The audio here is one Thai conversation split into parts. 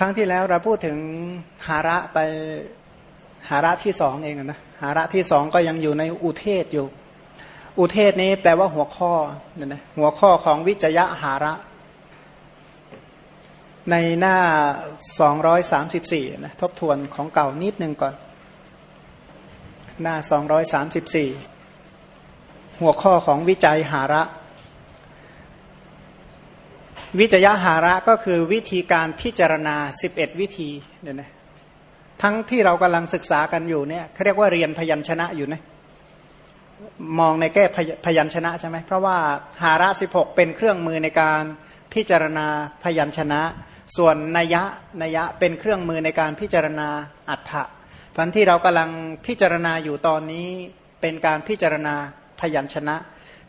ครั้งที่แล้วเราพูดถึงหาระไปหาระที่สองเองนะหาระที่สองก็ยังอยู่ในอุเทศอยู่ อุเทศนี้แปลว่าหัวข้อเนี่ยนะหัวข้อของวิจยะหาระ ในหน้า 234นะทบทวนของเก่านิดนึงก่อน หน้า 234 หัวข้อของวิจัยหาระ วิจยหาระก็คือวิธีการพิจารณา 11 วิธีเนี่ยนะทั้งที่เรากำลังศึกษากันอยู่เนี่ยเขาเรียกว่าเรียนพยัญชนะอยู่นะมองในแก้พยัญชนะใช่ไหมเพราะว่าหาระ16 เป็นเครื่องมือในการพิจารณาพยัญชนะ ส่วนนัยะนัยะเป็นเครื่องมือในการพิจารณาอัฏฐะพันที่เรากำลังพิจารณาอยู่ตอนนี้เป็นการพิจารณาพยัญชนะ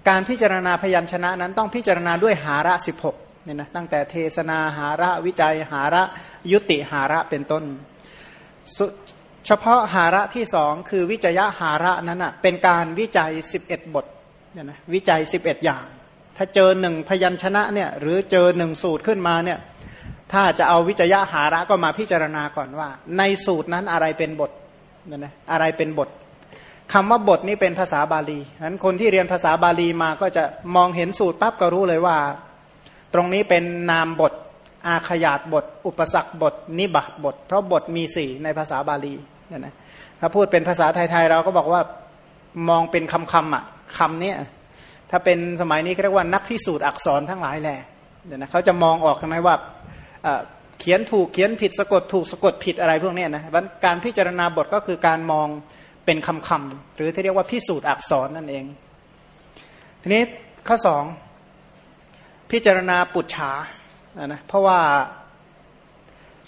การพิจารณาพยัญชนะนั้นต้องพิจารณาด้วยหาระ16 เนี่ยนะตั้งแต่เทศนาหาระวิจัยหาระยุติหาระเป็นต้น เฉพาะหาระที่สองคือวิจัยหาระนั้นอะเป็นการวิจัย 11 บทเนี่ยนะวิจัย 11 อย่าง ถ้าเจอหนึ่งพยัญชนะเนี่ยหรือเจอหนึ่งสูตรขึ้นมาเนี่ยถ้าจะเอาวิจัยหาระก็มาพิจารณาก่อนว่า ในสูตรนั้นอะไรเป็นบทเนี่ยนะอะไรเป็นบทคำว่าบทนี้เป็นภาษาบาลีฉะนั้นคนที่เรียนภาษาบาลีมาก็จะมองเห็นสูตรปั๊บก็รู้เลยว่า ตรงนี้เป็นนามบท อาขยาตบท อุปสรรคบท นิบาตบท เพราะบทมีสี่ในภาษาบาลีเนี่ยนะถ้าพูดเป็นภาษาไทยๆเราก็บอกว่ามองเป็นคำคำอะคำเนี้ยถ้าเป็นสมัยนี้เรียกว่านักพิสูจน์อักษรทั้งหลายแหละเนี่ยนะเขาจะมองออกใช่ไหมว่าเขียนถูกเขียนผิดสะกดถูกสะกดผิดอะไรพวกนี้นะการพิจารณาบทก็คือการมองเป็นคำคำหรือที่เรียกว่าพิสูจน์อักษรนั่นเอง ทีนี้ข้อสอง พิจารณาปุจฉานะเพราะว่า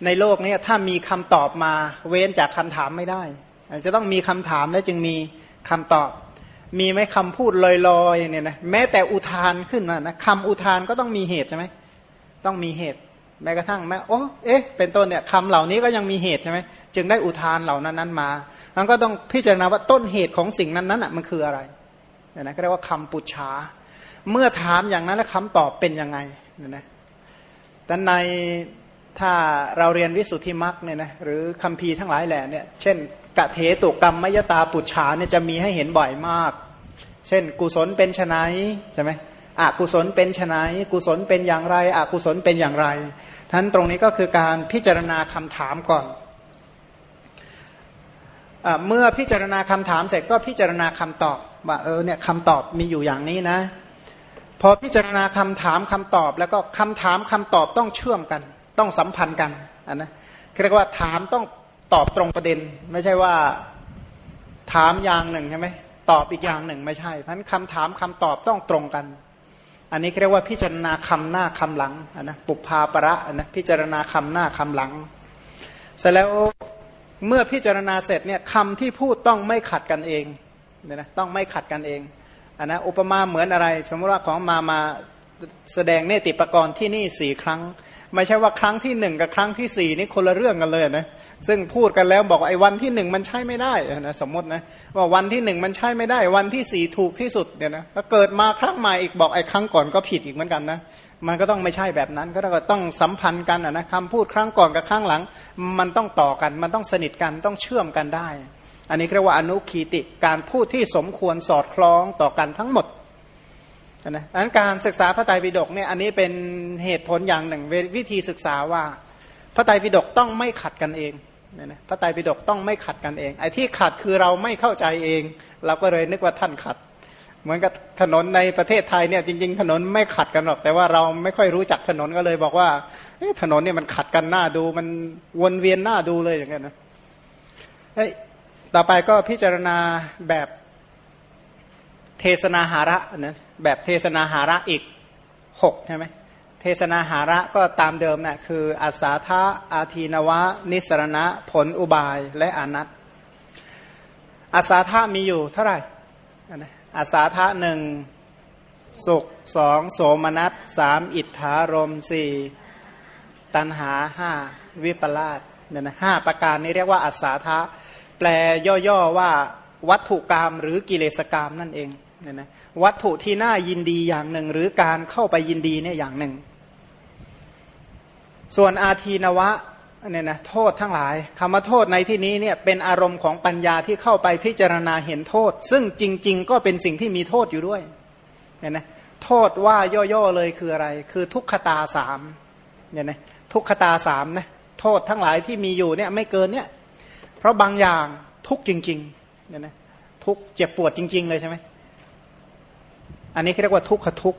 ในโลกนี้ถ้ามีคำตอบมาเว้นจากคำถามไม่ได้ จะต้องมีคำถามแล้วจึงมีคำตอบ มีไหมคำพูดลอยๆเนี่ยนะแม้แต่อุทานขึ้นมานะคำอุทานก็ต้องมีเหตุใช่ไหมต้องมีเหตุ แม้กระทั่งแม้โอ้เอ๊ะเป็นต้นเนี่ยคำเหล่านี้ก็ยังมีเหตุใช่ไหมจึงได้อุทานเหล่านั้นนั้นมามันก็ต้องพิจารณาว่าต้นเหตุของสิ่งนั้นนั้นอะมันคืออะไรนะก็เรียกว่าคำปุจฉา เมื่อถามอย่างนั้นแล้วคำตอบเป็นยังไงเนี่ยนะแต่ในถ้าเราเรียนวิสุทธิมรรคเนี่ยนะหรือคัมภีร์ทั้งหลายแหล่เนี่ยเช่นกะเทตุกรรมมยตาปุจฉาเนี่ยจะมีให้เห็นบ่อยมาก เช่น กุศลเป็นไฉนใช่ไหมอกุศลเป็นไฉนกุศลเป็นอย่างไรอกุศลเป็นอย่างไรท่านตรงนี้ก็คือการพิจารณาคำถามก่อนอเมื่อพิจารณาคำถามเสร็จก็พิจารณาคำตอบว่าเออเนี่ยคำตอบมีอยู่อย่างนี้นะ พอพิจารณาคำถามคำตอบ แล้วก็คำถามคำตอบต้องเชื่อมกัน ต้องสัมพันธ์กันนนะเรียกว่าถามต้องตอบตรงประเด็น ไม่ใช่ว่าถามอย่างหนึ่งใช่ไหมตอบอีกอย่างหนึ่งไม่ใช่เพราะนั้นคำถามคำตอบต้องตรงกัน อันนี้เรียกว่าพิจารณาคำหน้าคำหลังนะปุพาประนะพิจารณาคำหน้าคำหลัง เสร็จแล้วเมื่อพิจารณาเสร็จเนี่ยคำที่พูดต้องไม่ขัดกันเองเนี่ยนะต้องไม่ขัดกันเอง อันนะอุปมาเหมือนอะไร สมมติว่าของมามาแสดงเนติปกรณ์ที่นี่สี่ครั้ง ไม่ใช่ว่าครั้งที่หนึ่งกับครั้งที่สี่นี่คนละเรื่องกันเลยนะซึ่งพูดกันแล้วบอกไอ้วันที่หนึ่งมันใช่ไม่ได้นะสมมตินะว่าวันที่หนึ่งมันใช่ไม่ได้ วันที่สี่ถูกที่สุดเนี่ยนะก็เกิดมาครั้งใหม่อีกบอกไอ้ครั้งก่อนก็ผิดอีกเหมือนกันนะมันก็ต้องไม่ใช่แบบนั้นก็ต้องสัมพันธ์กันนะคำพูดครั้งก่อนกับครั้งหลัง มันต้องต่อกัน มันต้องสนิทกันต้องเชื่อมกันได้ อันนี้เรียกว่าอนุคีติการพูดที่สมควรสอดคล้องต่อกันทั้งหมดนะอันการศึกษาพระไตรปิฎกเนี่ยอันนี้เป็นเหตุผลอย่างหนึ่งวิธีศึกษาว่า พระไตรปิฎกต้องไม่ขัดกันเองเนี่ยนะพระไตรปิฎกต้องไม่ขัดกันเอง ไอ้ที่ขัดคือเราไม่เข้าใจเอง เราก็เลยนึกว่าท่านขัด เหมือนกับถนนในประเทศไทยเนี่ยจริง ๆ ถนนไม่ขัดกันหรอก แต่ว่าเราไม่ค่อยรู้จักถนนก็เลยบอกว่าถนนเนี่ยมันขัดกันหน้าดูมันวนเวียนหน้าดูเลยอย่างเงี้ยนะ ต่อไปก็พิจารณาแบบเทศนาหาระนะแบบเทศนาหาระอีกหกใช่ไหมเทศนาหาระก็ตามเดิมนะ่ะคืออาสาธาอาทีนวะ นิสรณะ ผลอุบายและอนัตอาสาธามีอยู่เท่าไหร่อาสาธาหนึ่งสุขสองโสมนัสสามอิทธารมสี่ตันหาห้าวิปลาสเนี่ยนะห้าประการนี้เรียกว่าอาสาธา แปลย่อๆว่าวัตถุกรรมหรือกิเลสกรรมนั่นเองเนี่ยนะวัตถุที่น่ายินดีอย่างหนึ่ง หรือการเข้าไปยินดีเนี่ยอย่างหนึ่ง ส่วนอาทีนวะเนี่ยนะโทษทั้งหลายคำว่าโทษในที่นี้เนี่ยเป็นอารมณ์ของปัญญาที่เข้าไปพิจารณาเห็นโทษ ซึ่งจริง ๆ ก็เป็นสิ่งที่มีโทษอยู่ด้วยเนี่ยนะโทษว่าย่อๆเลยคืออะไร คือทุกขตาสามเนี่ยนะทุกขตาสามนะโทษทั้งหลายที่มีอยู่เนี่ยไม่เกินเนี่ย เพราะบางอย่างทุกจริงๆเนี่ยนะทุกเจ็บปวดจริง ๆ เลยใช่ไหมอันนี้เรียกว่าทุกขทุก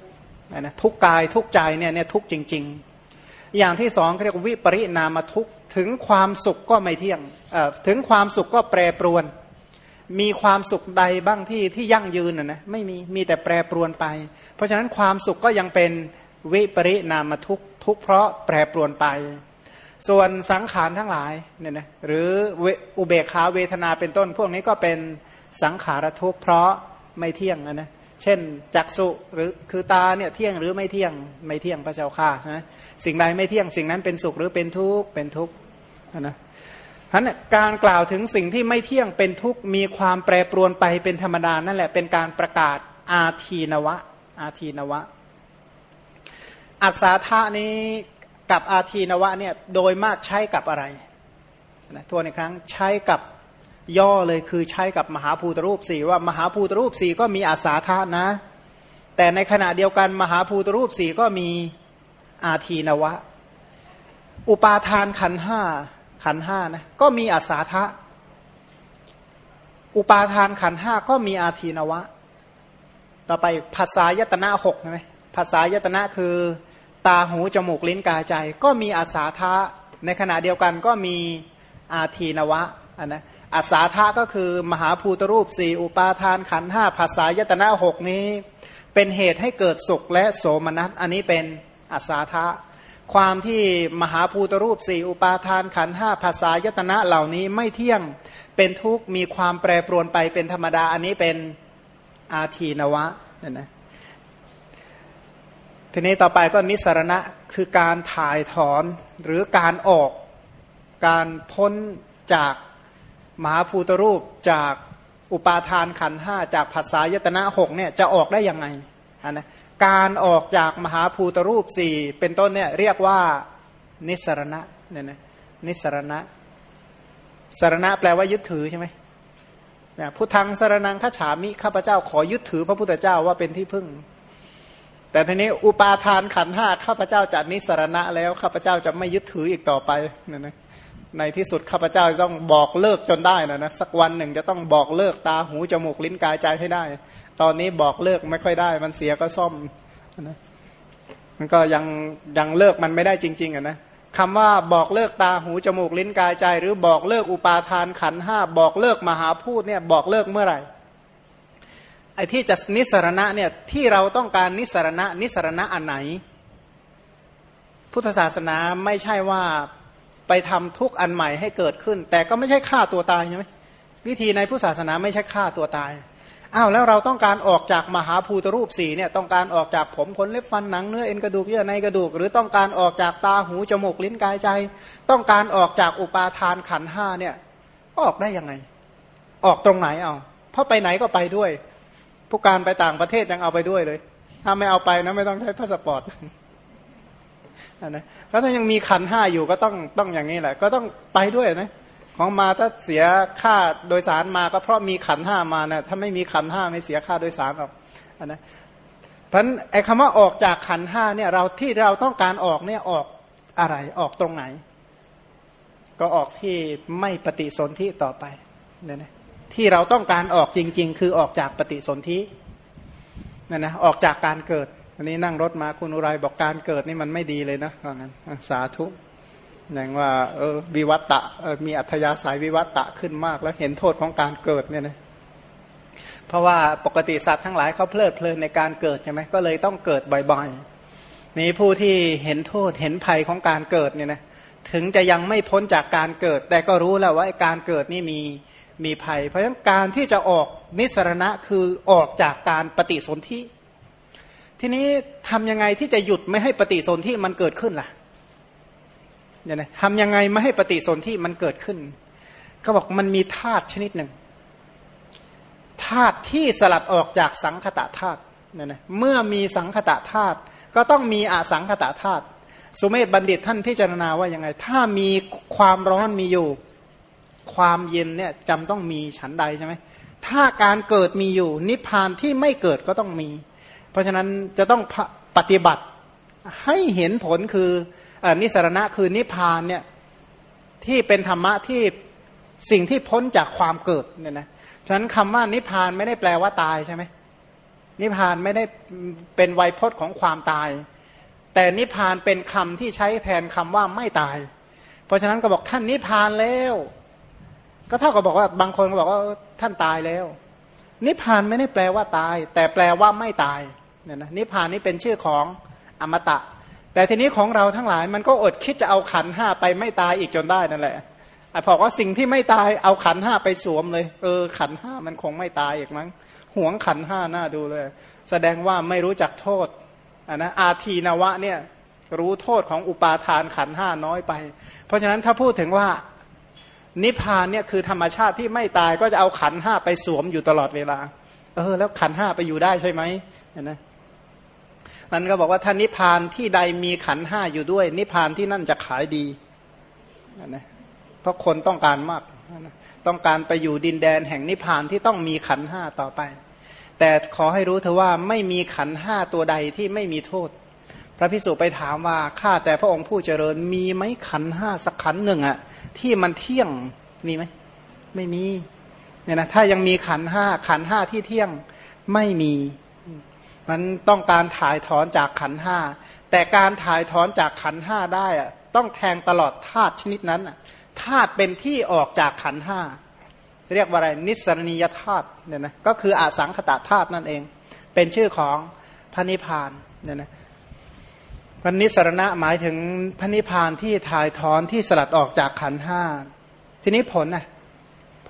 นะทุกกายทุกใจเนี่ยเนี่ยทุกจริง ๆ อย่างที่สองเรียกวิปริณามทุกถึงความสุขก็ไม่เที่ยงถึงความสุขก็แปรปรวน มีความสุขใดบ้างที่ที่ยั่งยืนนะนะไม่มีมีแต่แปรปรวนไป เพราะฉะนั้นความสุขก็ยังเป็นวิปริณามทุกทุกเพราะแปรปรวนไป ส่วนสังขารทั้งหลายเนี่ยนะหรืออุเบกขาเวทนาเป็นต้น พวกนี้ก็เป็นสังขารทุกข์เพราะไม่เที่ยงนะนะเช่นจักสุหรือคือตาเนี่ยเที่ยงหรือไม่เที่ยงไม่เที่ยงพระเจ้าค่ะนะสิ่งใดไม่เที่ยงสิ่งนั้นเป็นสุขหรือเป็นทุกข์เป็นทุกข์นะฉะนั้นการกล่าวถึงสิ่งที่ไม่เที่ยงเป็นทุกข์มีความแปรปรวนไปเป็นธรรมดานั่นแหละเป็นการประกาศอาทีนวะอาทีนวะ อัศาธานี้ กับอาทีนวะเนี่ยโดยมากใช้กับอะไรนะตัวในครั้งใช้กับย่อเลยคือใช้กับมหาภูตรูปสี่ว่ามหาภูตรูปสี่ก็มีอาสาธานะ แต่ในขณะเดียวกันมหาภูตรูปสี่ก็มีอาทีนวะ อุปาทานขันห้าขันห้านะก็มีอาสาทะ อุปาทานขันห้าก็มีอาทีนวะ ต่อไปภาษายตนะหกใช่ไหมภาษายตนะคือ ตาหูจมูกลิ้นกายใจ ก็มีอาสาทะในขณะเดียวกันก็มีอาทีนวะอันนะอาสาทะก็คือมหาภูตรูปสี่อุปาทานขันห้าภาษายตนะหกนี้ เป็นเหตุให้เกิดสุขและโสมนัสอันนี้เป็นอาสาทะความที่มหาภูตรูปสี่อุปาทานขันห้าภาษายตนะเหล่านี้ไม่เที่ยงเป็นทุกข์มีความแปรปรวนไปเป็นธรรมดาอันนี้เป็นอาทีนวะนั่นนะ ทีนี้ต่อไปก็นิสรณะคือการถ่ายถอนหรือการออกการพ้นจากมหาภูตรูปจากอุปาทานขันห้าจากภาษายตนะหกเนี่ยจะออกได้ยังไงนะการออกจากมหาภูตรูปสี่เป็นต้นเนี่ยเรียกว่านิสรณะเนี่ยนะนิสรณะสารณะแปลว่ายึดถือใช่ไหมนะพุทธังสารนังข้าฉามิข้าพเจ้าขอยึดถือพระพุทธเจ้าว่าเป็นที่พึ่ง แต่ทีนี้อุปาทานขันห้าข้าพเจ้าจะนิสรณะแล้วข้าพเจ้าจะไม่ยึดถืออีกต่อไปนี่ยนะในที่สุดข้าพเจ้าต้องบอกเลิกจนได้นะนะสักวันหนึ่งจะต้องบอกเลิกตาหูจมูกลิ้นกายใจให้ได้ ตอนนี้บอกเลิกไม่ค่อยได้ มันเสียก็ซ่อมนะมันก็ยังยังเลิกมันไม่ได้จริง ๆอะนะคำว่าบอกเลิกตาหูจมูกลิ้นกายใจ หรือบอกเลิกอุปาทานขันห้าบอกเลิกมหาพูดเนี่ยบอกเลิกเมื่อไหร่ ไอ้ที่จะนิสรณะเนี่ยที่เราต้องการนิสรณะนิสรณะอันไหน พุทธศาสนาไม่ใช่ว่าไปทำทุกอันใหม่ให้เกิดขึ้น แต่ก็ไม่ใช่ฆ่าตัวตายใช่ไหมวิธีในพุทธศาสนาไม่ใช่ฆ่าตัวตายอ้าวแล้วเราต้องการออกจากมหาภูตรูปสีเนี่ยต้องการออกจากผมขนเล็บฟันหนังเนื้อเอ็นกระดูกเยื่อในกระดูก หรือต้องการออกจากตาหูจมูกลิ้นกายใจ ต้องการออกจากอุปาทานขันห้าเนี่ยออกได้ยังไง ออกตรงไหนเอาเพราะไปไหนก็ไปด้วย ผู้การไปต่างประเทศยังเอาไปด้วยเลย ถ้าไม่เอาไปนะไม่ต้องใช้พาสปอร์ตนะแล้วถ้ายังมีขันห้าอยู่ก็ต้องต้องอย่างนี้แหละ ก็ต้องไปด้วยนะของมาถ้าเสียค่าโดยสารมาก็เพราะมีขันห้ามานะถ้าไม่มีขันห้าไม่เสียค่าโดยสารหรอกนะเพราะไอ้คำว่าออกจากขันห้าเนี่ยเราที่เราต้องการออกเนี่ยออกอะไรออกตรงไหน ก็ออกที่ไม่ปฏิสนธิต่อไปเนี่ยนะ ที่เราต้องการออกจริง ๆ คือออกจากปฏิสนธินั่นนะออกจากการเกิด อันนี้นั่งรถมาคุณอุไรบอกการเกิดนี่มันไม่ดีเลยนะว่างั้นสาธุอย่างว่าเออวิวัตตะมีอัธยาศัยวิวัตตะขึ้นมาก แล้วเห็นโทษของการเกิดเนี่ยนะเพราะว่าปกติสัตว์ทั้งหลายเขาเพลิดเพลินในการเกิดใช่ไหมก็เลยต้องเกิดบ่อยๆนี้ผู้ที่เห็นโทษเห็นภัยของการเกิดเนี่ยนะถึงจะยังไม่พ้นจากการเกิด แต่ก็รู้แล้วว่าการเกิดนี่มี มีภัย เพราะฉะนั้นการที่จะออกนิสรณะคือออกจากการปฏิสนธิทีนี้ทำยังไงที่จะหยุดไม่ให้ปฏิสนธิมันเกิดขึ้นล่ะเนี่ยนะทำยังไงไม่ให้ปฏิสนธิมันเกิดขึ้นเขาบอกมันมีธาตุชนิดหนึ่งธาตุที่สลัดออกจากสังคตะธาตุเนี่ยนะเมื่อมีสังคตะธาตุก็ต้องมีอสังคตะธาตุสุเมธบัณฑิตท่านพิจารณาว่ายังไง ถ้ามีความร้อนมีอยู่ ความเย็นเนี่ยจำต้องมีฉันใดใช่ไหมถ้าการเกิดมีอยู่ นิพพานที่ไม่เกิดก็ต้องมี เพราะฉะนั้นจะต้องปฏิบัติให้เห็นผลคืออนิสรณะคือนิพพานเนี่ยที่เป็นธรรมะที่สิ่งที่พ้นจากความเกิดเนี่ยนะฉะนั้นคำว่านิพพานไม่ได้แปลว่าตายใช่ไหมนิพพานไม่ได้เป็นไวยพจน์ของความตาย แต่นิพพานเป็นคำที่ใช้แทนคำว่าไม่ตาย เพราะฉะนั้นก็บอกท่านนิพพานแล้ว ก็เท่ากับบอกว่าบางคนก็บอกว่าท่านตายแล้ว นิพพานไม่ได้แปลว่าตาย แต่แปลว่าไม่ตายเนี่ยนะนิพพานนี้เป็นชื่อของอมตะ แต่ทีนี้ของเราทั้งหลายมันก็อดคิดจะเอาขันห้าไปไม่ตายอีกจนได้นั่นแหละไอ้บอกว่าสิ่งที่ไม่ตายเอาขันห้าไปสวมเลยเออขันห้ามันคงไม่ตายอีกมั้งหวงขันห้าหน้าดูเลย แสดงว่าไม่รู้จักโทษอันนะอาทีนวะเนี่ยรู้โทษของอุปาทานขันห้าน้อยไป เพราะฉะนั้นถ้าพูดถึงว่า นิพพานเนี่ยคือธรรมชาติที่ไม่ตายก็จะเอาขันห้าไปสวมอยู่ตลอดเวลา เออ แล้วขันห้าไปอยู่ได้ใช่ไหมนะมันก็บอกว่าถ้านิพพานที่ใดมีขันห้าอยู่ด้วย นิพพานที่นั่นจะขายดีนะเพราะคนต้องการมากต้องการไปอยู่ดินแดนแห่งนิพพานที่ต้องมีขันห้าต่อไป แต่ขอให้รู้เถอะว่าไม่มีขันห้าตัวใดที่ไม่มีโทษ พระพิสุไปถามว่าข้าแต่พระองค์ผู้เจริญมีไหมขันห้าสักขันหนึ่งอะที่มันเที่ยงมีไหมไม่มีเนี่ยนะถ้ายังมีขันห้าขันห้าที่เที่ยงไม่มีมันต้องการถ่ายถอนจากขันห้าแต่การถ่ายถอนจากขันห้าได้อะต้องแทงตลอดธาตุชนิดนั้นธาตุเป็นที่ออกจากขันห้าเรียกว่าอะไรนิสรณียธาตุเนี่ยนะก็คืออาสังขตธาตุนั่นเอง เป็นชื่อของพระนิพพานเนี่ยนะ พันนิสรณะหมายถึงพระนิพพานที่ถ่ายถอนที่สลัดออกจากขันห้าทีนี้ผลนะ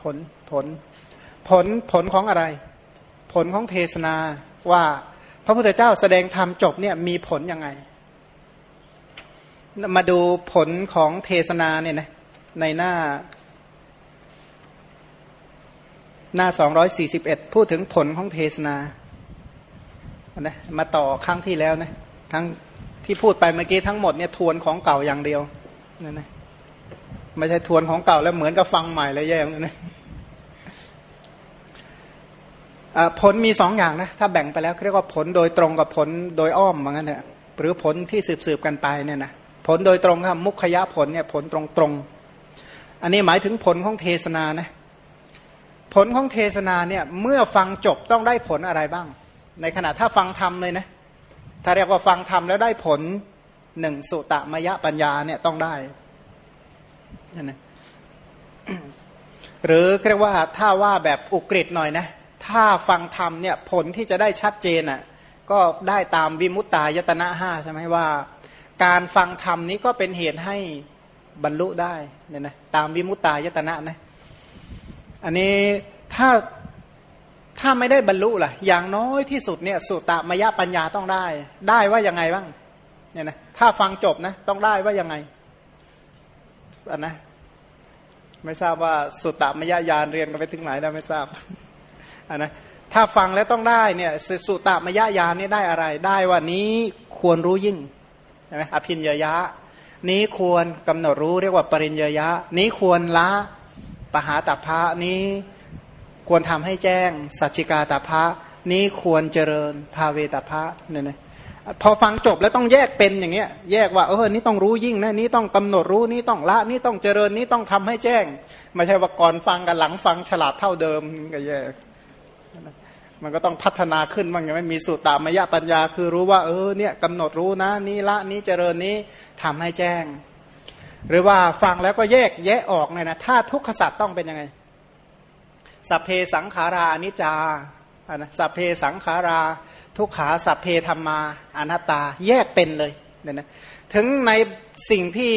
ผลผล ผลผลของอะไร ผลของเทศนาว่าพระพุทธเจ้าแสดงธรรมจบเนี่ยมีผลยังไง มาดูผลของเทศนาเนี่ยนะในหน้า หน้าสองร้อยสี่สิบเอ็ดพูดถึงผลของเทศนานะมาต่อครั้งที่แล้วนะทั้ง ที่พูดไปเมื่อกี้ทั้งหมดเนี่ยทวนของเก่าอย่างเดียวนั่นนะไม่ใช่ทวนของเก่าแล้วเหมือนกับฟังใหม่เลยแย่เลยนะผลมีสองอย่างนะถ้าแบ่งไปแล้วเรียกว่าผลโดยตรงกับผลโดยอ้อมเหมือนกันเถอะหรือผลที่สืบสืบกันไปเนี่ยนะผลโดยตรงครับมุขยะผลเนี่ยผลตรงตรงอันนี้หมายถึงผลของเทศนานะผลของเทศนาเนี่ยเมื่อฟังจบต้องได้ผลอะไรบ้าง ในขณะถ้าฟังธรรมเลยนะ ถ้าเรียกว่าฟังธรรมแล้วได้ผลหนึ่งสุตมยปัญญาเนี่ยต้องได้นะหรือเรียกว่าถ้าว่าแบบอุกฤษหน่อยนะ ถ้าฟังธรรมเนี่ยผลที่จะได้ชัดเจนอะก็ได้ตามวิมุตตายตนะห้าใช่ไหมว่า การฟังธรรมนี้ก็เป็นเหตุให้บรรลุได้เนี่ยนะตามวิมุตตายตนะนะอันนี้ถ้า ถ้าไม่ได้บรรลุล่ะ อย่างน้อยที่สุดเนี่ยสุตตมยปัญญาต้องได้ ได้ว่ายังไงบ้างเนี่ยนะถ้าฟังจบนะต้องได้ว่ายังไงอันนะไม่ทราบว่าสุตตมยญาณเรียนกันไปถึงไหนแล้วไม่ทราบอันนะถ้าฟังแล้วต้องได้เนี่ยสุตตมยญาณนี่ได้อะไร ได้ว่านี้ควรรู้ยิ่งใช่ไหมอภินยยะ นี้ควรกำหนดรู้เรียกว่าปริญญยะ นี้ควรละปหาตัพะนี้ ควรทำให้แจ้ง สัจจิกาตาภะนี้ควรเจริญภาเวตาภะเนี่ยนะพอฟังจบแล้วต้องแยกเป็นอย่างเงี้ย แยกว่าเออนี่ต้องรู้ยิ่งนะนี้ต้องกำหนดรู้นี้ต้องละนี้ต้องเจริญนี้ต้องทำให้แจ้งไม่ใช่ว่าก่อนฟังกับหลังฟังฉลาดเท่าเดิมก็แยกมันก็ต้องพัฒนาขึ้นมันยังไม่มีสุตตามยะปัญญา คือรู้ว่าเออเนี่ยกำหนดรู้นะนี้ละนี้เจริญนี้ทำให้แจ้ง หรือว่าฟังแล้วก็แยกแยะออกเนี่ยนะถ้าทุกขสัตว์ต้องเป็นยังไง สัพเพสังขาราอนิจจานะสัพเพสังขารา ทุกขาสัพเพธรรมาอนัตตาแยกเป็นเลยเนี่ยนะถึงในสิ่งที่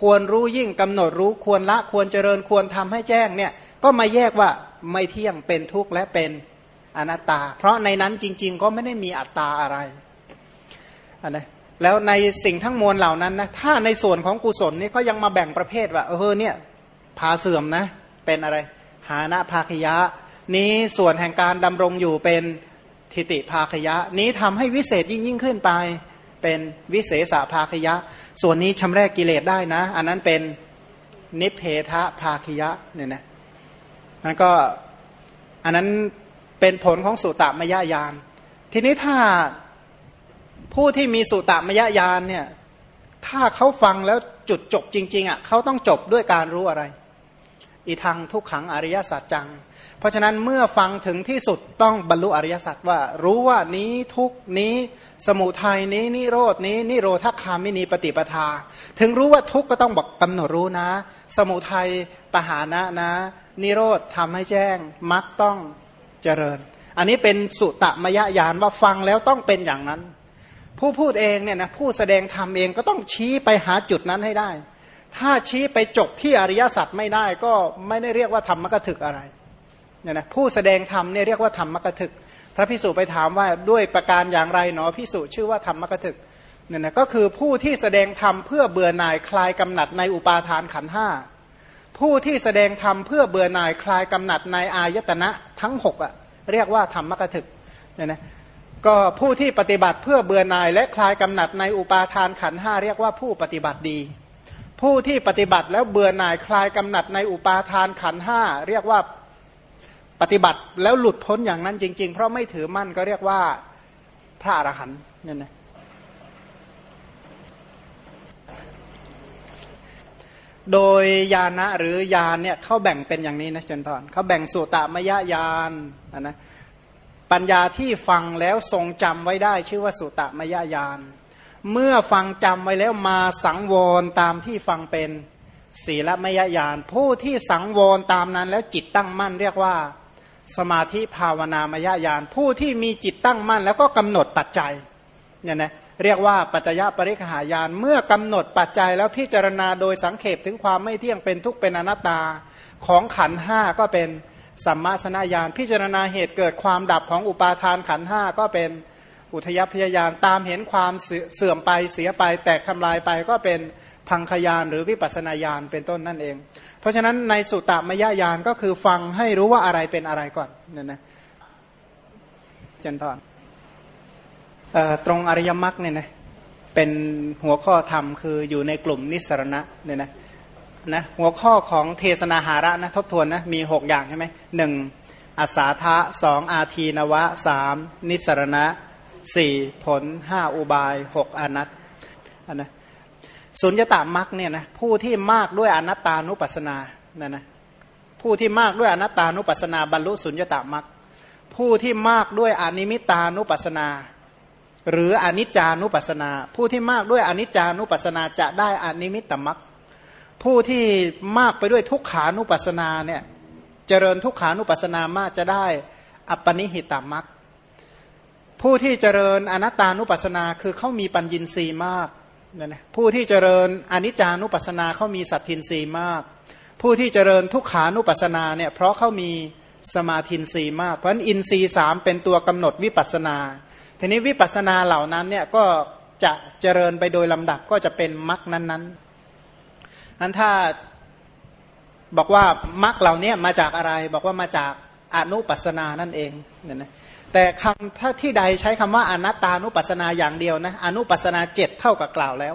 ควรรู้ยิ่งกำหนดรู้ควรละควรเจริญควรทำให้แจ้งเนี่ยก็มาแยกว่าไม่เที่ยงเป็นทุกข์และเป็นอนัตตา เพราะในนั้นจริง ๆ ก็ไม่ได้มีอัตตาอะไรอันนะแล้วในสิ่งทั้งมวลเหล่านั้นนะถ้าในส่วนของกุศลนี่ก็ยังมาแบ่งประเภทว่าเออเนี่ยพาเสื่อมนะเป็นอะไร หานะภาคยะ นี้ส่วนแห่งการดำรงอยู่เป็นทิติภาคยะ นี้ทำให้วิเศษยิ่งยิ่งขึ้นไป เป็นวิเศษภาคยะ ส่วนนี้ชำแรกกิเลสได้นะ อันนั้นเป็นนิเพทะภาคยะเนี่ยนะนั่นก็อันนั้นเป็นผลของสุตมยญาณทีนี้ถ้าผู้ที่มีสุตมยญาณเนี่ยถ้าเขาฟังแล้วจุดจบจริง ๆอะเขาต้องจบด้วยการรู้อะไร อีทางทุกขังอริยสัจจัง เพราะฉะนั้นเมื่อฟังถึงที่สุดต้องบรรลุอริยสัจว่า รู้ว่านี้ทุกนี้ สมุทัยนี้นิโรดนี้นิโรธคามินีปฏิปทา ถึงรู้ว่าทุกก็ต้องบอกกำหนดรู้นะ สมุทัยปหานะนะ นิโรธทำให้แจ้งมรรคต้องเจริญ อันนี้เป็นสุตมยญาณว่าฟังแล้วต้องเป็นอย่างนั้น ผู้พูดเองเนี่ยนะผู้แสดงธรรมเองก็ต้องชี้ไปหาจุดนั้นให้ได้ ถ้าชี้ไปจบที่อริยสัจไม่ได้ก็ไม่ได้เรียกว่าธรรมกถึกอะไรเนี่ยนะผู้แสดงธรรมเนี่ยเรียกว่าธรรมกถึก พระพิสุไปถามว่าด้วยประการอย่างไรเนาะพิสุชื่อว่าธรรมกถึกเนี่ยนะก็คือผู้ที่แสดงธรรมเพื่อเบื่อหน่ายคลายกำหนัดในอุปาทานขันห้าผู้ที่แสดงธรรมเพื่อเบื่อหน่ายคลายกำหนัดในอายตนะทั้งหกอะเรียกว่าธรรมกถึกเนี่ยนะก็ผู้ที่ปฏิบัติเพื่อเบื่อหน่ายและคลายกำหนัดในอุปาทานขันห้าเรียกว่าผู้ปฏิบัติดี ผู้ที่ปฏิบัติแล้วเบื่อหน่ายคลายกำหนัดในอุปาทานขันห้าเรียกว่าปฏิบัติแล้วหลุดพ้นอย่างนั้นจริง ๆ เพราะไม่ถือมั่นก็เรียกว่าพระอรหันต์นี่นะโดยญาณะหรือญาณเนี่ยเขาแบ่งเป็นอย่างนี้นะเจนทอนเขาแบ่งสุตมยญาณนะปัญญาที่ฟังแล้วทรงจำไว้ได้ ชื่อว่าสุตมยญาณ เมื่อฟังจำไว้แล้วมาสังวรตามที่ฟังเป็นศีลมยญาณผู้ที่สังวรตามนั้นแล้วจิตตั้งมั่นเรียกว่า สมาธิภาวนามยญาณผู้ที่มีจิตตั้งมั่น แล้วก็กำหนดปัจจัยเนี่ยนะเรียกว่าปัจจยปริคหายานเมื่อกำหนดปัจจัยแล้วพิจารณาโดยสังเขปถึงความไม่เที่ยงเป็นทุกข์เป็นอนัตตาของขันห้าก็เป็นสัมมาสนญาณพิจารณาเหตุเกิดความดับของอุปาทานขันห้าก็เป็น อุทยพยายานตามเห็นความเสื่อมไปเสียไป แตกทำลายไปก็เป็นพังคยานหรือวิปัสนาญาณเป็นต้นนั่นเอง เพราะฉะนั้นในสุตตมยญาณก็คือฟังให้รู้ว่าอะไรเป็นอะไรก่อนนั่นนะเจนทอนตรงอริยมรรคเนี่ยนะเป็นหัวข้อธรรมคืออยู่ในกลุ่มนิสรณะเนี่ยนะนะหัวข้อของเทศนาหาระนะทบทวนนะมีหกอย่างใช่ไหมหนึ่งอาสาทะสองอาทีนวะสามนิสรณะ สี่ผลห้าอุบายหกอนัตอันนะสุญญตมรรคเนี่ยนะผู้ที่มากด้วยอนัตตานุปัสสนานะนะผู้ที่มากด้วยอนัตตานุปัสสนาบรรลุสุญญตมรรคผู้ที่มากด้วยอนิมิตานุปัสสนา หรืออนิจจานุปัสสนา ผู้ที่มากด้วยอนิจจานุปัสสนาจะได้อนิมิตตมรรคผู้ที่มากไปด้วยทุกขานุปัสสนาเนี่ยเจริญทุกขานุปัสสนามากจะได้อัปปณิหิตมรรค ผู้ที่เจริญอนัตตานุปัสนาคือเขามีปัญญินทรีย์มากนนะผู้ที่เจริญอนิจจานุปัสนาเขามีสัตทินทรีย์มาก ผู้ที่เจริญทุกขานุปัสนาเนี่ยเพราะเขามีสมาธินทรีย์มาก เพราะฉะนั้นอินทรีย์สามเป็นตัวกำหนดวิปัสนา ทีนี้วิปัสนาเหล่านั้นเนี่ยก็จะเจริญไปโดยลำดับก็จะเป็นมรคนั้นๆนั้นถ้าบอกว่ามรรคเหล่านี้มาจากอะไร บอกว่ามาจากอนุปัสนานั่นเองเนี่ยนะ แต่คำถ้าที่ใดใช้คำว่าอนัตตานุปัสนาอย่างเดียวนะอนุปัสนาเจ็ดเท่ากับกล่าวแล้ว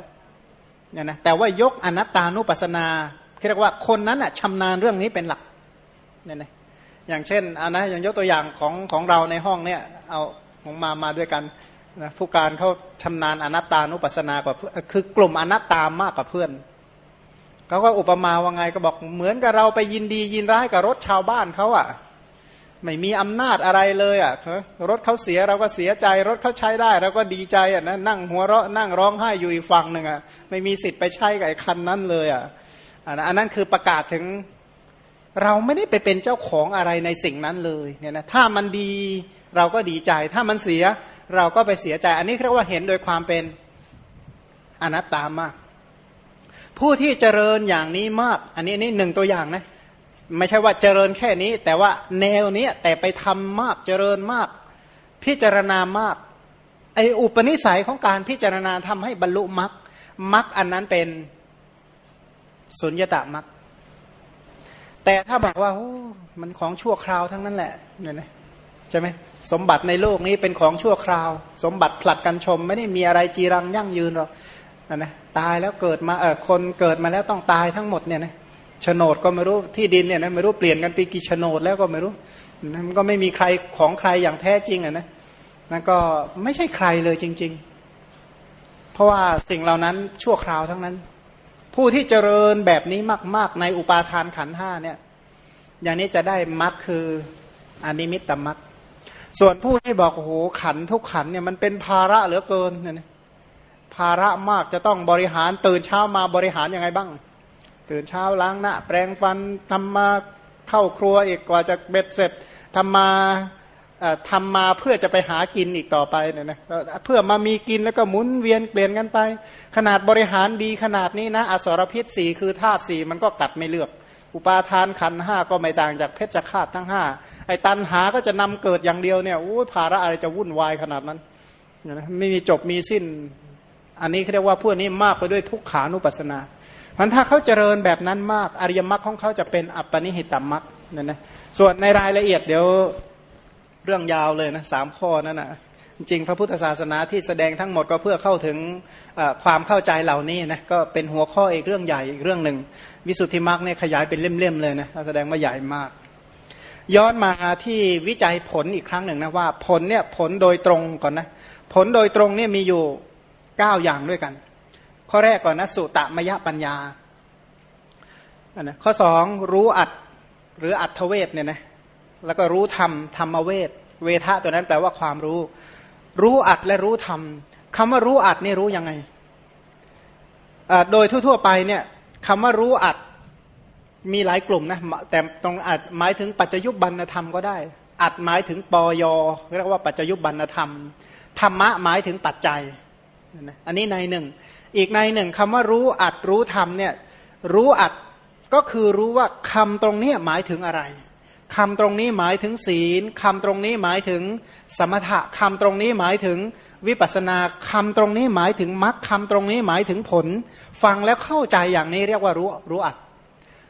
เนี่ยนะแต่ว่ายกอนัตตานุปัสนาเรียกว่าคนนั้นอะชำนาญเรื่องนี้เป็นหลักเนี่ยนะอย่างเช่นอันนะอย่างยกตัวอย่างของของเราในห้องเนี่ยเอาของมามาด้วยกันนะผู้การเขาชำนาญอนัตตานุปัสนากว่าคือกลุ่มอนัตตามากกว่าเพื่อนเขาก็อุปมาว่าไงก็บอกเหมือนกับเราไปยินดียินร้ายกับรถชาวบ้านเขาอะ่ะ ไม่มีอำนาจอะไรเลยอะรถเขาเสียเราก็เสียใจ รถเขาใช้ได้เราก็ดีใจอะนะนั่งหัวเราะนั่งร้องไห้อยู่อีกฝั่งหนึ่งอะไม่มีสิทธิ์ไปใช้กับไอ้คันนั้นเลยอะอันนั้นคือประกาศถึงเราไม่ได้ไปเป็นเจ้าของอะไรในสิ่งนั้นเลยเนี่ยนะถ้ามันดีเราก็ดีใจ ถ้ามันเสียเราก็ไปเสียใจ อันนี้เรียกว่าเห็นโดยความเป็นอนัตตามาก ผู้ที่เจริญอย่างนี้มาก อันนี้นี่หนึ่งตัวอย่างนะ ไม่ใช่ว่าเจริญแค่นี้ แต่ว่าแนวนี้แต่ไปทำมากเจริญมาก พิจารณามากไออุปนิสัยของการพิจารณาทำให้บรรลุมรรคมรรคอันนั้นเป็นสุญญตามรรคแต่ถ้าบอกว่าโอ้มันของชั่วคราวทั้งนั้นแหละเนี่ยนะใช่ไหมสมบัติในโลกนี้เป็นของชั่วคราว สมบัติผลัดกันชม ไม่ได้มีอะไรจีรังยั่งยืนหรอกนะตายแล้วเกิดมาเออคนเกิดมาแล้วต้องตายทั้งหมดเนี่ยนะ โฉนดก็ไม่รู้ที่ดินเนี่ยนะไม่รู้เปลี่ยนกันไปกี่โฉนดแล้วก็ไม่รู้มันก็ไม่มีใครของใครอย่างแท้จริงอะนะนั่นก็ไม่ใช่ใครเลยจริง ๆ เพราะว่าสิ่งเหล่านั้นชั่วคราวทั้งนั้น ผู้ที่เจริญแบบนี้มาก ๆ ในอุปาทานขันห้าเนี่ย อย่างนี้จะได้มรรคคืออนิมิตตมรรคส่วนผู้ที่บอกโอ้โหขันทุกขันเนี่ยมันเป็นภาระเหลือเกินเนี่ยภาระมากจะต้องบริหารตื่นเช้ามาบริหารยังไงบ้าง ตื่นเช้าล้างหน้าแปรงฟันทำมาเข้าครัวอีกกว่าจะเบ็ดเสร็จทำมาทำมาเพื่อจะไปหากินอีกต่อไปเนี่ยนะเพื่อมามีกินแล้วก็หมุนเวียนเปลี่ยนกันไป ขนาดบริหารดีขนาดนี้นะอสรพิษสี่คือธาตุสี่มันก็กัดไม่เลือก อุปาทานขันห้าก็ไม่ต่างจากเพชฌฆาตทั้งห้าไอ้ตันหาก็จะนำเกิดอย่างเดียวเนี่ยโอ้ภาระอะไรจะวุ่นวายขนาดนั้นไม่มีจบมีสิ้น อันนี้เขาเรียกว่าพวกนี้มากไปด้วยทุกขานุปัสนา มันถ้าเขาเจริญแบบนั้นมากอริยมรรคของเขาจะเป็นอัปปนิหิตมรรคเนี่ยนะส่วนในรายละเอียดเดี๋ยวเรื่องยาวเลยนะสามข้อนั่นนะจริงพระพุทธศาสนาที่แสดงทั้งหมดก็เพื่อเข้าถึงความเข้าใจเหล่านี้นะก็เป็นหัวข้ออีกเรื่องใหญ่อีกเรื่องหนึ่ง วิสุทธิมรรคเนี่ยขยายเป็นเล่มๆเลยนะแสดงว่าใหญ่มาก ย้อนมาที่วิจัยผลอีกครั้งหนึ่งนะว่าผลเนี่ยผลโดยตรงก่อนนะผลโดยตรงเนี่ยมีอยู่เก้าอย่างด้วยกัน ข้อแรกก่อนนะสุตมยปัญญานะข้อสองรู้อัดหรืออัตเวทเนี่ยนะแล้วก็รู้ธรรมธรรมเวทเวทะตัวนั้นแปลว่าความรู้ รู้อัดและรู้ธรรมคำว่ารู้อัดนี่รู้ยังไงโดยทั่วๆไปเนี่ยคำว่ารู้อัดมีหลายกลุ่มนะแต่ตรงอัดหมายถึงปัจจยุบันธรรมก็ได้ อัดหมายถึงปอยเรียกว่าปัจจยุบันธรรมธรรมะหมายถึงปัจจัยอันนี้ในหนึ่ง อีกในหนึ่งคำว่ารู้อัดรู้ธรรมเนี่ยรู้อัดก็คือรู้ว่าคำตรงนี้หมายถึงอะไรคำตรงนี้หมายถึงศีลคำตรงนี้หมายถึงสมถะคำตรงนี้หมายถึงวิปัสนาคำตรงนี้หมายถึงมรรคคำตรงนี้หมายถึงผล ฟังแล้วเข้าใจอย่างนี้เรียกว่ารู้รู้อัด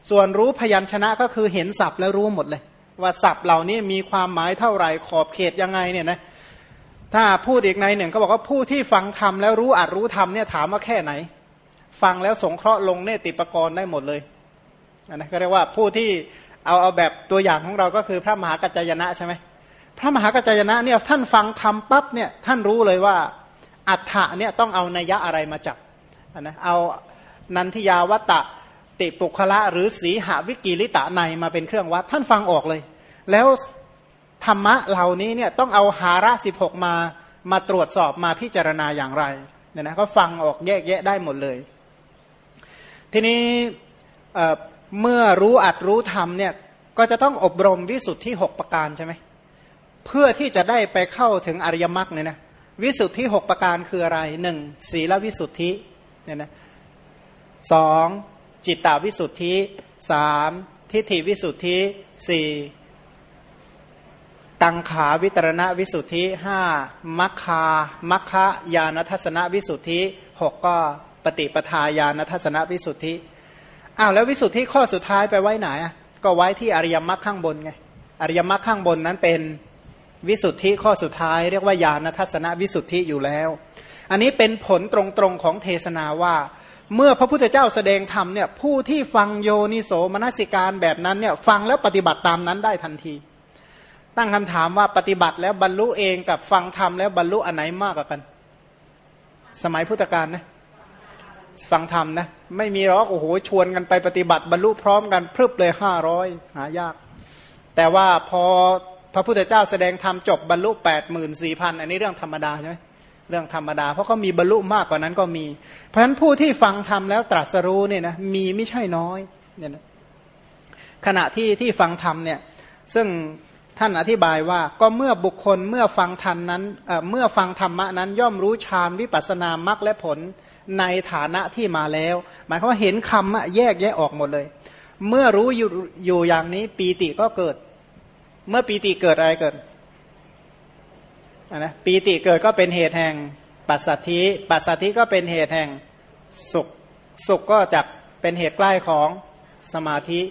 ส่วนรู้พยัญชนะก็คือเห็นศัพท์แล้วรู้หมดเลย ว่าศัพท์เหล่านี้มีความหมายเท่าไหร่ขอบเขตยังไงเนี่ยนะ ถ้าพูดอีกในหนึ่งก็บอกว่าผู้ที่ฟังธรรมแล้วรู้อัดรู้ธรรมเนี่ยถามว่าแค่ไหน ฟังแล้วสงเคราะห์ลงเนติปกรณ์ได้หมดเลยนะก็เรียกว่าผู้ที่เอาเอาแบบตัวอย่างของเราก็คือพระมหากัจจยนะใช่ไหมพระมหากัจจยนะเนี่ยท่านฟังทำปั๊บเนี่ยท่านรู้เลยว่าอัฏฐะเนี่ยต้องเอานัยยะอะไรมาจับนะเอานันทิยาวัตะติปุคละหรือสีหวิกิลิตะในมาเป็นเครื่องวัดท่านฟังออกเลย แล้ว ธรรมะเหล่านี้เนี่ยต้องเอาหาระสิบหกมามาตรวจสอบมาพิจารณาอย่างไรเนี่ยนะก็ฟังออกแยกแยะได้หมดเลย ทีนี้เมื่อรู้อัดรู้ทำเนี่ยก็จะต้องอบรมวิสุทธิหกประการใช่ไหมเพื่อที่จะได้ไปเข้าถึงอริยมรรคเนี่ยนะวิสุทธิหกประการคืออะไรหนึ่งศีลวิสุทธิเนี่ยนะสองจิตตวิสุทธิสามทิฏฐิวิสุทธิสี่ ตังขาวิตรณวิสุทธิห้ามัคคามัคคะยานทัศนวิสุทธิหกก็ปฏิปทาญาณทัศนวิสุทธิอ้าวแล้ววิสุทธิข้อสุดท้ายไปไว้ไหนอะก็ไว้ที่อริยมรรคข้างบนไงอริยมรรคข้างบนนั้นเป็นวิสุทธิข้อสุดท้าย เรียกว่าญาณทัศนวิสุทธิอยู่แล้ว อันนี้เป็นผลตรงๆของเทศนาว่า เมื่อพระพุทธเจ้าแสดงธรรมเนี่ยผู้ที่ฟังโยนิโสมนสิการแบบนั้นเนี่ยฟังแล้วปฏิบัติตามนั้นได้ทันที ตั้งคำถามว่าปฏิบัติแล้วบรรลุเองกับฟังธรรมแล้วบรรลุอันไหนมากกว่ากัน สมัยพุทธกาลนะฟังธรรมนะไม่มีหรอกโอ้โหชวนกันไปปฏิบัติบรรลุพร้อมกันพรึบเลยห้าร้อยหายาก แต่ว่าพอพระพุทธเจ้าแสดงธรรมจบบรรลุแปดหมื่นสี่พันอันนี้เรื่องธรรมดาใช่ไหมเรื่องธรรมดา เพราะเขามีบรรลุมากกว่านั้นก็มี เพราะฉะนั้นผู้ที่ฟังธรรมแล้วตรัสรู้เนี่ยนะมีไม่ใช่น้อยเนี่ยนะขณะที่ที่ฟังธรรมเนี่ยซึ่ง ท่านอธิบายว่าก็เมื่อบุคคลเมื่อฟังธรรมนั้นเมื่อฟังธรรมะนั้น ย่อมรู้ฌานวิปัสนามรรคและผลในฐานะที่มาแล้ว หมายความว่าเห็นคำแยกแยะออกหมดเลย เมื่อรู้อยู่อยู่อย่างนี้ปีติก็เกิด เมื่อปีติเกิดอะไรเกิดนะปีติเกิดก็เป็นเหตุแห่งปัสสัทธิปัสสัทธิก็เป็นเหตุแห่งสุข สุขก็จะเป็นเหตุใกล้ของสมาธิ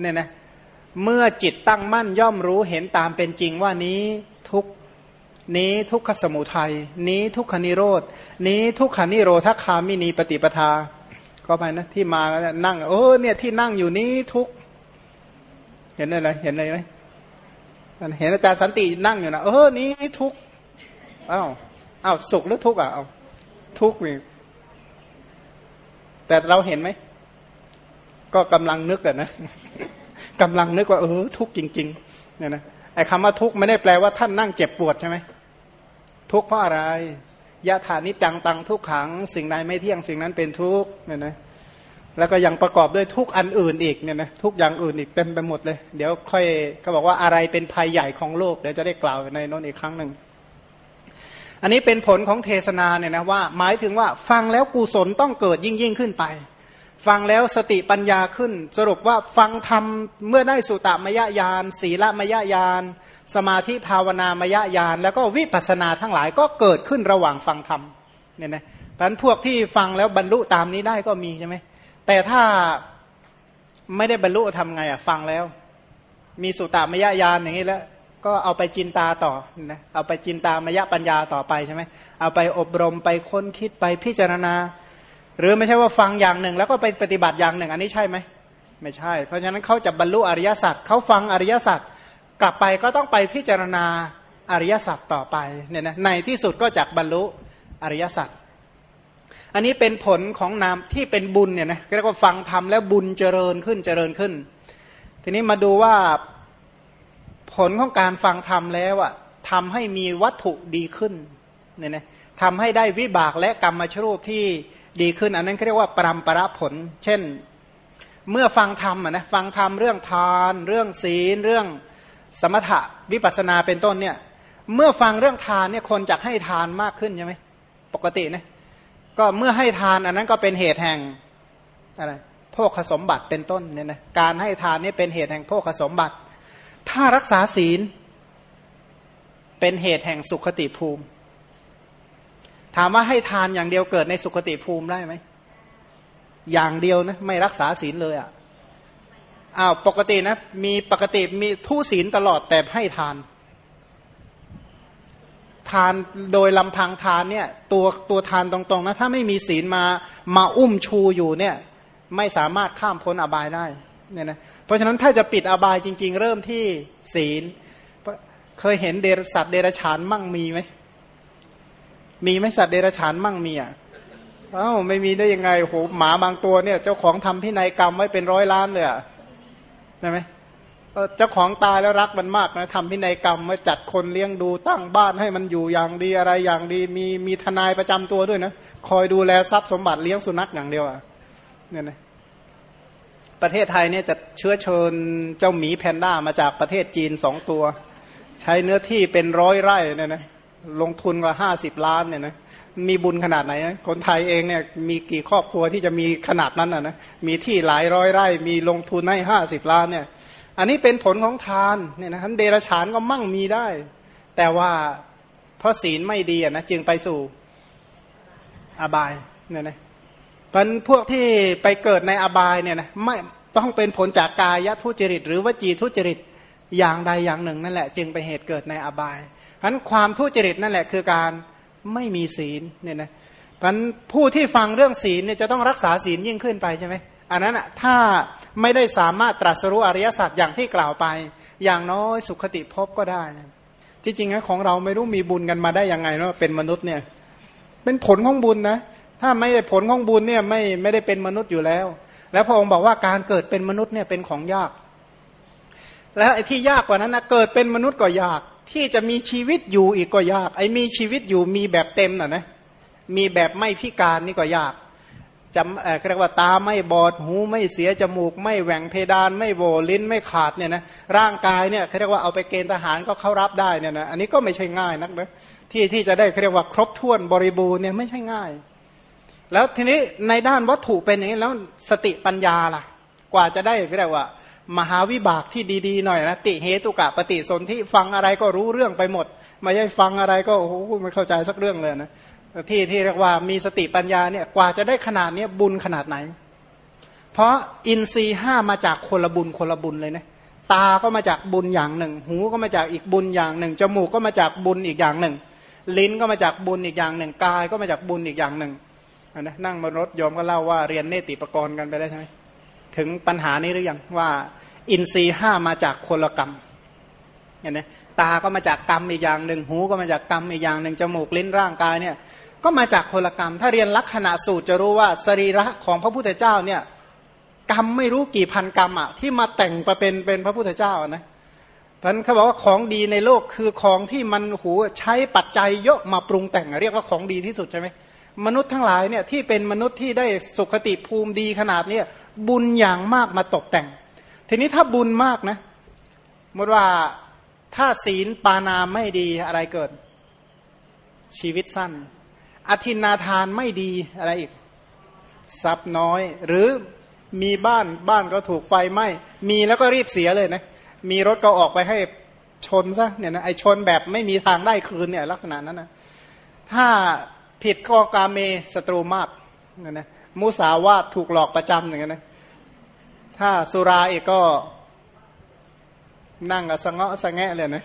เนี่ยนะ เมื่อจิตตั้งมั่นย่อมรู้เห็นตามเป็นจริงว่านี้ทุกนี้ทุกขสมุทัยนี้ทุกขนิโรดนี้ทุกขานิโรธคามินีปฏิปทา ก็ไปนะที่มานั่งเออเนี่ยที่นั่งอยู่นี้ทุกเห็นอะไรเห็นอะไรไหมเห็นอาจารย์สันตินั่งอยู่นะเออนี้ทุกอ้าวอ้าวสุขหรือทุกอะเอาทุกนี่แต่เราเห็นไหมก็กำลังนึกอะนะ กำลังนึกว่าเออทุกจริงๆเนี่ยนะไอ้คำว่าทุกไม่ได้แปลว่าท่านนั่งเจ็บปวดใช่ไหมทุกเพราะอะไรยะฐานิจังตังทุกขัง สิ่งใดไม่เที่ยงสิ่งนั้นเป็นทุกเนี่ยนะแล้วก็ยังประกอบด้วยทุกอันอื่นอีกเนี่ยนะทุกอย่างอื่นอีกเต็มไปหมดเลย เดี๋ยวค่อยเขาบอกว่าอะไรเป็นภัยใหญ่ของโลกเดี๋ยวจะได้กล่าวในน้นอีกครั้งหนึ่งอันนี้เป็นผลของเทศนาเนี่ยนะว่า หมายถึงว่าฟังแล้วกุศลต้องเกิดยิ่งยิ่งขึ้นไป ฟังแล้วสติปัญญาขึ้น สรุปว่าฟังธรรมเมื่อได้สุตมยญาณศีลมยญาณสมาธิภาวนามยญาณแล้วก็วิปัสนาทั้งหลายก็เกิดขึ้นระหว่างฟังธรรมเนี่ยนะเพราะนั้นพวกที่ฟังแล้วบรรลุตามนี้ได้ก็มีใช่ไหมแต่ถ้าไม่ได้บรรลุทำไงอะฟังแล้ว มีสุตตามยญาณอย่างนี้แล้วก็เอาไปจินตาต่อนะเอาไปจินตามยปัญญาต่อไปใช่ไหมเอาไปอบรมไปค้นคิดไปพิจารณา หรือไม่ใช่ว่าฟังอย่างหนึ่ง แล้วก็ไปปฏิบัติอย่างหนึ่ง อันนี้ใช่ไหมไม่ใช่ เพราะฉะนั้นเขาจะบรรลุอริยสัจเขาฟังอริยสัจกลับไปก็ต้องไปพิจารณาอริยสัจต่อไปเนี่ยนะในที่สุดก็จะบรรลุอริยสัจอันนี้เป็นผลของนามที่เป็นบุญเนี่ยนะเรียกว่าฟังทำแล้วบุญเจริญขึ้นเจริญขึ้น ทีนี้มาดูว่าผลของการฟังธรรมแล้วอะทำให้มีวัตถุดีขึ้นเนี่ยนะทำให้ได้วิบากและกรรมชรูปที่ ดีขึ้น อันนั้นเรียกว่าปรำประผล เช่น เมื่อฟังธรรมนะฟังธรรมเรื่องทาน เรื่องศีลเรื่องสมถะวิปัสนาเป็นต้นเนี่ยเมื่อฟังเรื่องทานเนี่ยคนจะให้ทานมากขึ้นใช่ไหมปกตินะก็เมื่อให้ทานอันนั้นก็เป็นเหตุแห่งอะไรโภคสมบัติเป็นต้นเนี่ยนะการให้ทานนี่เป็นเหตุแห่งโภคสมบัติ ถ้ารักษาศีล เป็นเหตุแห่งสุขติภูมิ ถามว่าให้ทานอย่างเดียวเกิดในสุขติภูมิได้ไหม อย่างเดียวนะไม่รักษาศีลเลยอะ่ะอ้าวปกตินะ มีปกติมีทุศีลตลอดแต่ให้ทาน ทานโดยลำพังทานเนี่ย ตัวตัวทานตรงๆนะถ้าไม่มีศีลมามาอุ้มชูอยู่เนี่ย ไม่สามารถข้ามพ้นอบายได้เนี่ยนะเพราะฉะนั้นถ้าจะปิดอบายจริง ๆ เริ่มที่ศีล เคยเห็นเดรสัตว์เดรฉานมั่งมีไหม มีไหมสัตว์เดรฉานมั่งมีอะอ้าวไม่มีได้ยังไงโหหมาบางตัวเนี่ย เจ้าของทำพินัยกรรมไว้เป็นร้อยล้านเลยอะใช่ไหมเจ้าของตายแล้วรักมันมากนะทำพินัยกรรมมาจัดคนเลี้ยงดูตั้งบ้านให้มันอยู่อย่างดีอะไรอย่างดี มีมีทนายประจำตัวด้วยนะคอยดูแลทรัพย์สมบัติเลี้ยงสุนัขอย่างเดียวอะเนี่ยนะประเทศไทยเนี่ยจะเชื้อเชิญเจ้าหมีแพนด้ามาจากประเทศจีนสองตัว ใช้เนื้อที่เป็นร้อยไร่เนี่ยนะ ลงทุนกว่าห้าสิบล้านเนี่ยนะมีบุญขนาดไหนนะคนไทยเองเนี่ยมีกี่ครอบครัวที่จะมีขนาดนั้นอะนะมีที่หลายร้อยไร่ มีลงทุนให้ห้าสิบล้านเนี่ย อันนี้เป็นผลของทานเนี่ยนะท่านเดรฉานก็มั่งมีได้ แต่ว่าเพราะศีลไม่ดีนะจึงไปสู่อบายเนี่ยนะพันพวกที่ไปเกิดในอบายเนี่ยนะไม่ต้องเป็นผลจากกายทุจริต หรือวจีทุจริตอย่างใดอย่างหนึ่งนั่นแหละ จึงไปเหตุเกิดในอบาย พันความทุจริตนั่นแหละคือการไม่มีศีลเนี่ยนะพันผู้ที่ฟังเรื่องศีลเนี่ยจะต้องรักษาศีลยิ่งขึ้นไปใช่ไหมอันนั้นอะถ้าไม่ได้สามารถตรัสรู้อริยสัจอย่างที่กล่าวไป อย่างน้อยสุขติภพก็ได้ ที่จริงนะของเราไม่รู้มีบุญกันมาได้ยังไงเนาะเป็นมนุษย์เนี่ยเป็นผลของบุญนะถ้าไม่ได้ผลของบุญเนี่ยไม่ไม่ได้เป็นมนุษย์อยู่แล้ว แล้วพระองค์บอกว่าการเกิดเป็นมนุษย์เนี่ยเป็นของยาก แล้วไอ้ที่ยากกว่านั้นนะเกิดเป็นมนุษย์ก็ยาก ที่จะมีชีวิตอยู่อีกก็ยาก ไอ้มีชีวิตอยู่มีแบบเต็มน่ะนะ มีแบบไม่พิการนี่ก็ยากจำเออเรียกว่าตาไม่บอดหูไม่เสียจมูก ไม่แหว่งเพดาน ไม่โวลิ้นไม่ขาดเนี่ยนะร่างกายเนี่ยเขาเรียกว่าเอาไปเกณฑ์ทหารก็เข้ารับได้เนี่ยนะอันนี้ก็ไม่ใช่ง่ายนักนะที่ที่จะได้เขาเรียกว่าครบถ้วนบริบูรณ์เนี่ยไม่ใช่ง่าย แล้วทีนี้ในด้านวัตถุเป็นอย่างนี้แล้วสติปัญญาล่ะ กว่าจะได้เรียกว่า มหาวิบากที่ดีๆหน่อยนะติเหตุกะปฏิสนธิฟังอะไรก็รู้เรื่องไปหมด ไม่ใช่ฟังอะไรก็โอ้โหไม่เข้าใจสักเรื่องเลยนะที่ที่เรียกว่ามีสติปัญญาเนี่ยกว่าจะได้ขนาดนี้บุญขนาดไหน เพราะอินทรีห้ามาจากคนละบุญคนละบุญเลยนะตาก็มาจากบุญอย่างหนึ่ง หูก็มาจากอีกบุญอย่างหนึ่งจมูกก็มาจากบุญอีกอย่างหนึ่ง ลิ้นก็มาจากบุญอีกอย่างหนึ่งกายก็มาจากบุญอีกอย่างหนึ่งนะนั่งบนรถยอมก็เล่าว่าเรียนเนติปกรณ์กันไปได้ใช่ไหม ถึงปัญหานี้หรือยังว่า อินทรีห้ามาจากคนละกรรมเห็นไหมตาก็มาจากกรรมอีกอย่างหนึ่งหูก็มาจากกรรมอีกอย่างหนึ่งจมูกลิ้นร่างกายเนี่ย ก็มาจากคนละกรรม ถ้าเรียนลักษณะสูตรจะรู้ว่าสรีระของพระพุทธเจ้าเนี่ยกรรมไม่รู้กี่พันกรรมอะที่มาแต่งมาเป็นเป็นพระพุทธเจ้านะท่านเขาบอกว่าของดีในโลกคือของที่มันหูใช้ปัจจัยเยอะมาปรุงแต่งเรียกว่าของดีที่สุดใช่ไหม มนุษย์ทั้งหลายเนี่ยที่เป็นมนุษย์ที่ได้สุขติภูมิดีขนาดเนี้บุญอย่างมากมาตกแต่ง ทีนี้ถ้าบุญมากนะมดว่าถ้าศีลปานาไม่ดีอะไรเกิด ชีวิตสั้น อธินาทานไม่ดีอะไรอีก ทรัพย์น้อย หรือมีบ้านบ้านก็ถูกไฟไหม้มีแล้วก็รีบเสียเลยนะ มีรถก็ออกไปให้ชนซะเนี่ยนะไอชนแบบไม่มีทางได้คืนเนี่ยลักษณะนั้นนะถ้า ผิดกอกาเมศัตรูมากเนี่ยนะมุสาวาทถูกหลอกประจำอย่างเงี้ยนะถ้าสุราเอกก็นั่งกับสงะสงแงะเลยนะ